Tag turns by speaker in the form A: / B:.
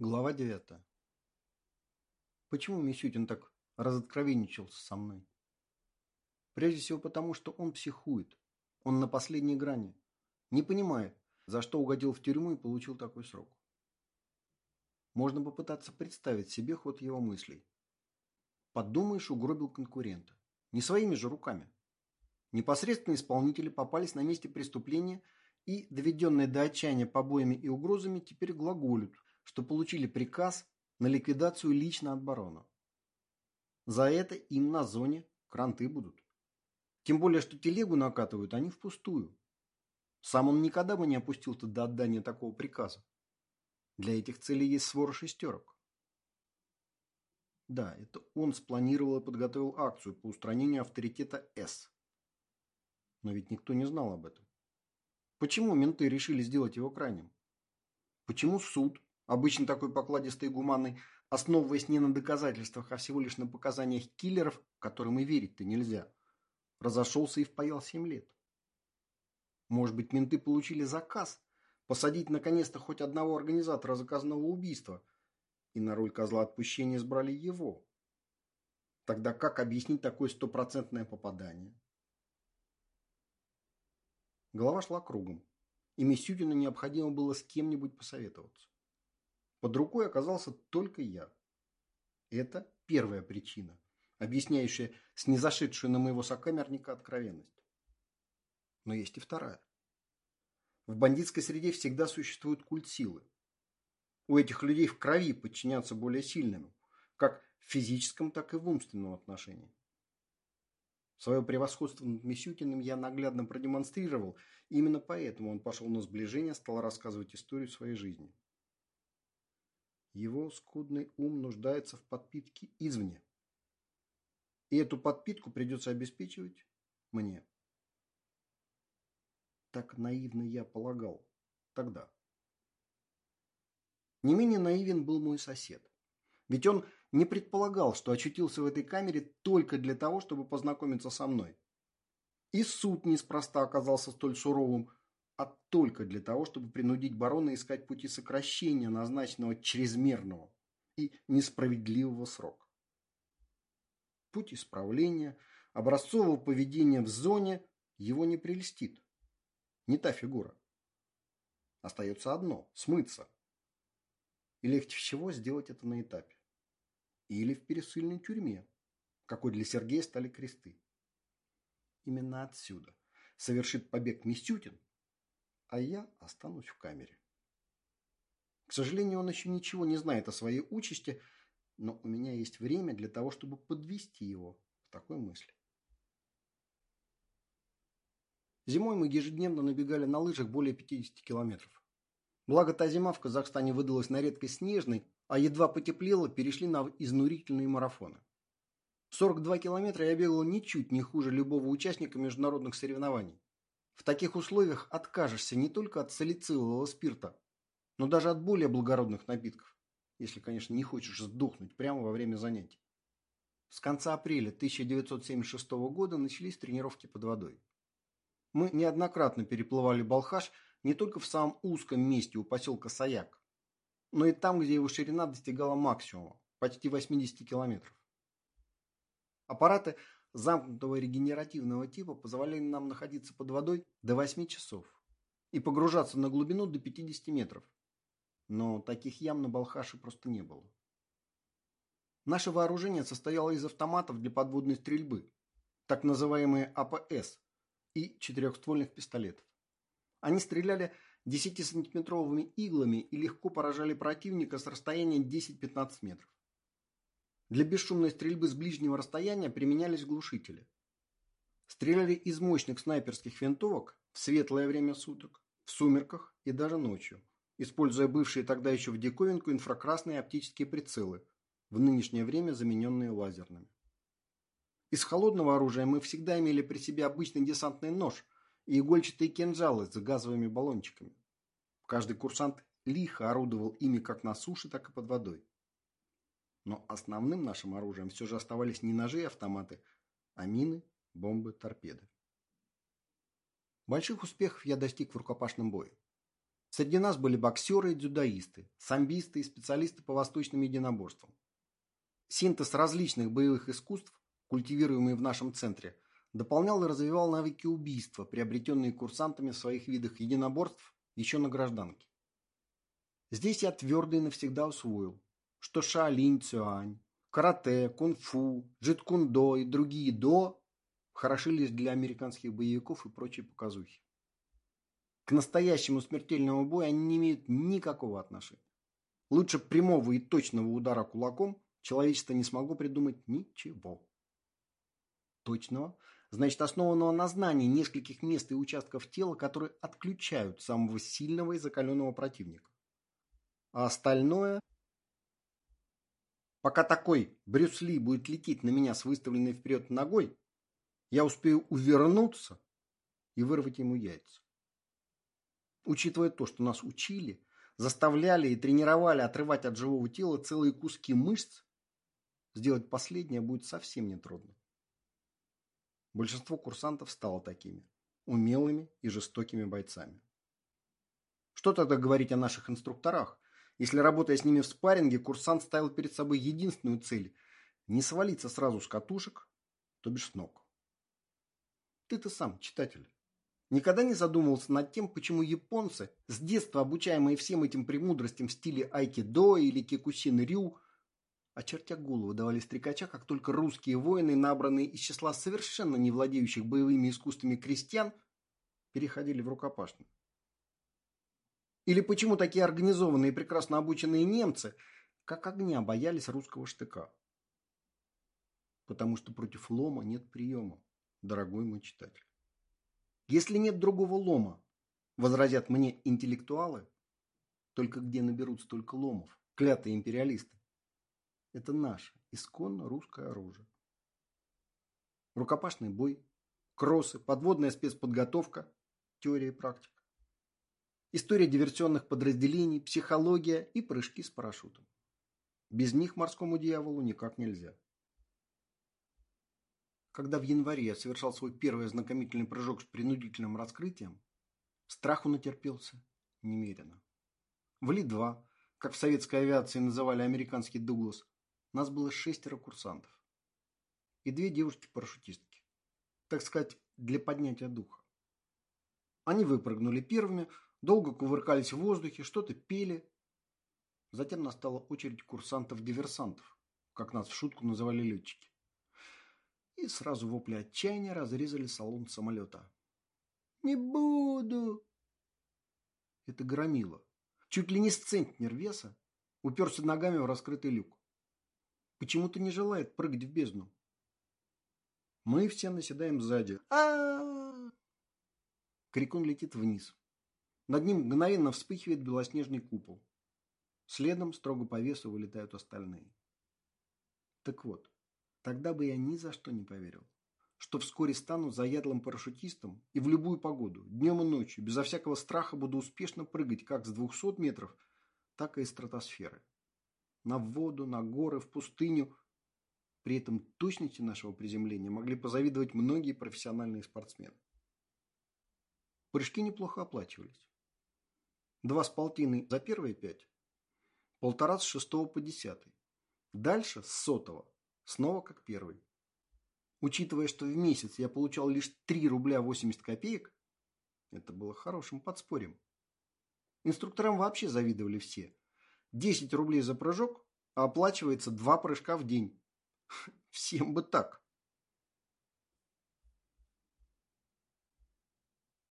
A: Глава девятая. Почему Мисютин так разоткровенничался со мной? Прежде всего потому, что он психует. Он на последней грани. Не понимает, за что угодил в тюрьму и получил такой срок. Можно попытаться представить себе ход его мыслей. Подумаешь, угробил конкурента. Не своими же руками. Непосредственно исполнители попались на месте преступления и, доведенные до отчаяния побоями и угрозами, теперь глаголют – что получили приказ на ликвидацию лично от барона. За это им на зоне кранты будут. Тем более, что телегу накатывают они впустую. Сам он никогда бы не опустил-то до отдания такого приказа. Для этих целей есть свора шестерок. Да, это он спланировал и подготовил акцию по устранению авторитета С. Но ведь никто не знал об этом. Почему менты решили сделать его крайним? Почему суд обычно такой покладистый и гуманный, основываясь не на доказательствах, а всего лишь на показаниях киллеров, которым и верить-то нельзя, разошелся и впаял семь лет. Может быть, менты получили заказ посадить наконец-то хоть одного организатора заказанного убийства, и на роль козла отпущения избрали его. Тогда как объяснить такое стопроцентное попадание? Голова шла кругом, и Мисютину необходимо было с кем-нибудь посоветоваться. Под рукой оказался только я. Это первая причина, объясняющая снизошедшую на моего сокамерника откровенность. Но есть и вторая. В бандитской среде всегда существует культ силы. У этих людей в крови подчиняться более сильным, как в физическом, так и в умственном отношении. Свое превосходство над Мисютиным я наглядно продемонстрировал, и именно поэтому он пошел на сближение, стал рассказывать историю своей жизни. Его скудный ум нуждается в подпитке извне. И эту подпитку придется обеспечивать мне. Так наивно я полагал тогда. Не менее наивен был мой сосед. Ведь он не предполагал, что очутился в этой камере только для того, чтобы познакомиться со мной. И суд неспроста оказался столь суровым, а только для того, чтобы принудить барона искать пути сокращения назначенного чрезмерного и несправедливого срока. Путь исправления, образцового поведения в зоне его не прельстит. Не та фигура. Остается одно – смыться. И легче всего сделать это на этапе. Или в пересыльной тюрьме, какой для Сергея стали кресты. Именно отсюда совершит побег Мистютин а я останусь в камере. К сожалению, он еще ничего не знает о своей участи, но у меня есть время для того, чтобы подвести его в такой мысли. Зимой мы ежедневно набегали на лыжах более 50 километров. Благо, та зима в Казахстане выдалась на редкость снежной, а едва потеплело, перешли на изнурительные марафоны. 42 километра я бегал ничуть не хуже любого участника международных соревнований. В таких условиях откажешься не только от салицилового спирта, но даже от более благородных напитков, если, конечно, не хочешь сдохнуть прямо во время занятий. С конца апреля 1976 года начались тренировки под водой. Мы неоднократно переплывали Балхаш не только в самом узком месте у поселка Саяк, но и там, где его ширина достигала максимума, почти 80 километров. Аппараты замкнутого регенеративного типа позволяли нам находиться под водой до 8 часов и погружаться на глубину до 50 метров. Но таких ям на Балхаше просто не было. Наше вооружение состояло из автоматов для подводной стрельбы, так называемые АПС, и четырехствольных пистолетов. Они стреляли 10-сантиметровыми иглами и легко поражали противника с расстояния 10-15 метров. Для бесшумной стрельбы с ближнего расстояния применялись глушители. Стреляли из мощных снайперских винтовок в светлое время суток, в сумерках и даже ночью, используя бывшие тогда еще в диковинку инфракрасные оптические прицелы, в нынешнее время замененные лазерными. Из холодного оружия мы всегда имели при себе обычный десантный нож и игольчатые кинжалы с газовыми баллончиками. Каждый курсант лихо орудовал ими как на суше, так и под водой. Но основным нашим оружием все же оставались не ножи и автоматы, а мины, бомбы, торпеды. Больших успехов я достиг в рукопашном бою. Среди нас были боксеры и дзюдоисты, самбисты и специалисты по восточным единоборствам. Синтез различных боевых искусств, культивируемый в нашем центре, дополнял и развивал навыки убийства, приобретенные курсантами в своих видах единоборств еще на гражданке. Здесь я твердо и навсегда усвоил, что шаолинь цюань, карате, кунг-фу, джит-кундо и другие до хороши лишь для американских боевиков и прочей показухи. К настоящему смертельному бою они не имеют никакого отношения. Лучше прямого и точного удара кулаком человечество не смогло придумать ничего. Точного, значит основанного на знании нескольких мест и участков тела, которые отключают самого сильного и закаленного противника. А остальное... Пока такой Брюс Ли будет лететь на меня с выставленной вперед ногой, я успею увернуться и вырвать ему яйца. Учитывая то, что нас учили, заставляли и тренировали отрывать от живого тела целые куски мышц, сделать последнее будет совсем нетрудно. Большинство курсантов стало такими, умелыми и жестокими бойцами. Что тогда говорить о наших инструкторах, если, работая с ними в спарринге, курсант ставил перед собой единственную цель – не свалиться сразу с катушек, то бишь с ног. Ты-то сам, читатель, Никогда не задумывался над тем, почему японцы, с детства обучаемые всем этим премудростям в стиле айкидо или кикусин рю, очертя голову давали стрекача, как только русские воины, набранные из числа совершенно не владеющих боевыми искусствами крестьян, переходили в рукопашную. Или почему такие организованные и прекрасно обученные немцы, как огня, боялись русского штыка? Потому что против лома нет приема, дорогой мой читатель. Если нет другого лома, возразят мне интеллектуалы, только где наберут столько ломов, клятые империалисты? Это наше, исконно русское оружие. Рукопашный бой, кроссы, подводная спецподготовка, теория и практика. История диверсионных подразделений, психология и прыжки с парашютом. Без них морскому дьяволу никак нельзя. Когда в январе я совершал свой первый ознакомительный прыжок с принудительным раскрытием, страху натерпелся немерено. В Ли-2, как в советской авиации называли американский Дуглас, нас было шестеро курсантов. И две девушки-парашютистки. Так сказать, для поднятия духа. Они выпрыгнули первыми, долго кувыркались в воздухе, что-то пели. Затем настала очередь курсантов-диверсантов, как нас в шутку называли летчики и сразу вопли отчаяния разрезали салон самолета. «Не буду!» Это громило. Чуть ли не с центнер веса уперся ногами в раскрытый люк. Почему-то не желает прыгать в бездну. Мы все наседаем сзади. а Крикун летит вниз. Над ним мгновенно вспыхивает белоснежный купол. Следом строго по весу вылетают остальные. Так вот, Тогда бы я ни за что не поверил, что вскоре стану заядлым парашютистом и в любую погоду, днем и ночью, безо всякого страха буду успешно прыгать как с 200 метров, так и из стратосферы. На воду, на горы, в пустыню. При этом точности нашего приземления могли позавидовать многие профессиональные спортсмены. Прыжки неплохо оплачивались. Два с полтиной за первые пять, полтора с шестого по десятый. Дальше с сотого Снова как первый. Учитывая, что в месяц я получал лишь 3 рубля 80 копеек, это было хорошим подспорьем. Инструкторам вообще завидовали все. 10 рублей за прыжок, а оплачивается 2 прыжка в день. Всем бы так.